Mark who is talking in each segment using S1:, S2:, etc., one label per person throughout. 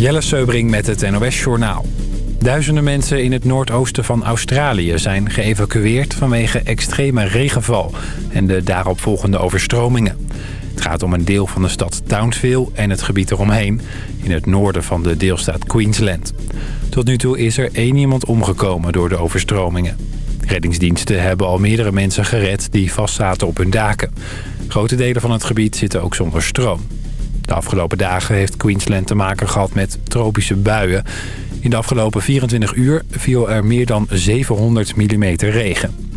S1: Jelle Seubring met het NOS Journaal. Duizenden mensen in het noordoosten van Australië zijn geëvacueerd vanwege extreme regenval en de daaropvolgende overstromingen. Het gaat om een deel van de stad Townsville en het gebied eromheen in het noorden van de deelstaat Queensland. Tot nu toe is er één iemand omgekomen door de overstromingen. Reddingsdiensten hebben al meerdere mensen gered die vastzaten op hun daken. Grote delen van het gebied zitten ook zonder stroom. De afgelopen dagen heeft Queensland te maken gehad met tropische buien. In de afgelopen 24 uur viel er meer dan 700 mm regen.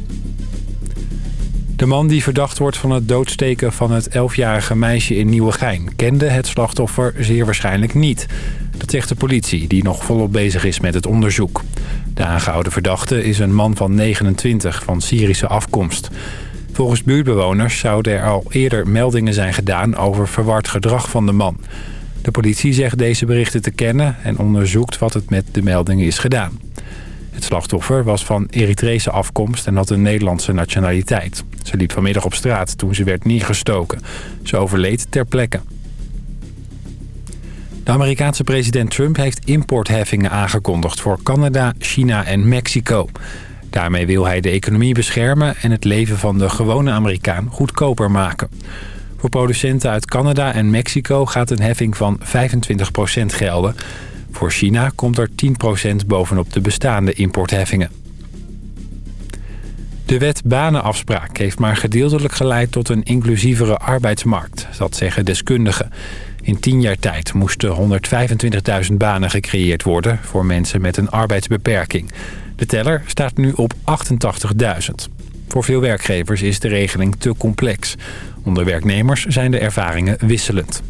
S1: De man die verdacht wordt van het doodsteken van het 11-jarige meisje in Nieuwegein... kende het slachtoffer zeer waarschijnlijk niet. Dat zegt de politie, die nog volop bezig is met het onderzoek. De aangehouden verdachte is een man van 29 van Syrische afkomst. Volgens buurtbewoners zouden er al eerder meldingen zijn gedaan over verward gedrag van de man. De politie zegt deze berichten te kennen en onderzoekt wat het met de meldingen is gedaan. Het slachtoffer was van Eritrese afkomst en had een Nederlandse nationaliteit. Ze liep vanmiddag op straat toen ze werd neergestoken. Ze overleed ter plekke. De Amerikaanse president Trump heeft importheffingen aangekondigd voor Canada, China en Mexico. Daarmee wil hij de economie beschermen en het leven van de gewone Amerikaan goedkoper maken. Voor producenten uit Canada en Mexico gaat een heffing van 25% gelden. Voor China komt er 10% bovenop de bestaande importheffingen. De wet banenafspraak heeft maar gedeeltelijk geleid tot een inclusievere arbeidsmarkt. Dat zeggen deskundigen. In tien jaar tijd moesten 125.000 banen gecreëerd worden voor mensen met een arbeidsbeperking. De teller staat nu op 88.000. Voor veel werkgevers is de regeling te complex. Onder werknemers zijn de ervaringen wisselend.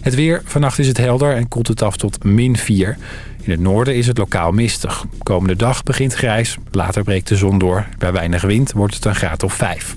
S1: Het weer. Vannacht is het helder en koelt het af tot min 4. In het noorden is het lokaal mistig. Komende dag begint grijs. Later breekt de zon door. Bij weinig wind wordt het een graad of 5.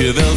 S2: Je wel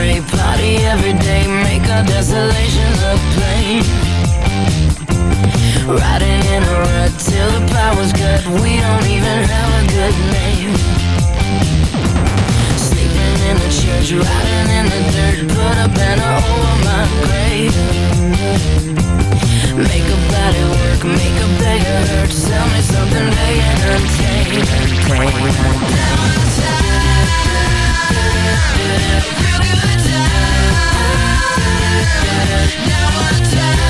S3: pray Party every day, make our desolations a plain Riding in a rut till the power's cut. We don't even have a good name. Sleeping in the church, riding in the dirt. Put a banner over my grave. Make a body work, make a beggar hurt. Sell me something they entertain Now I'm
S4: tired now what time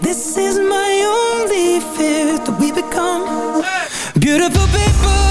S4: Beautiful people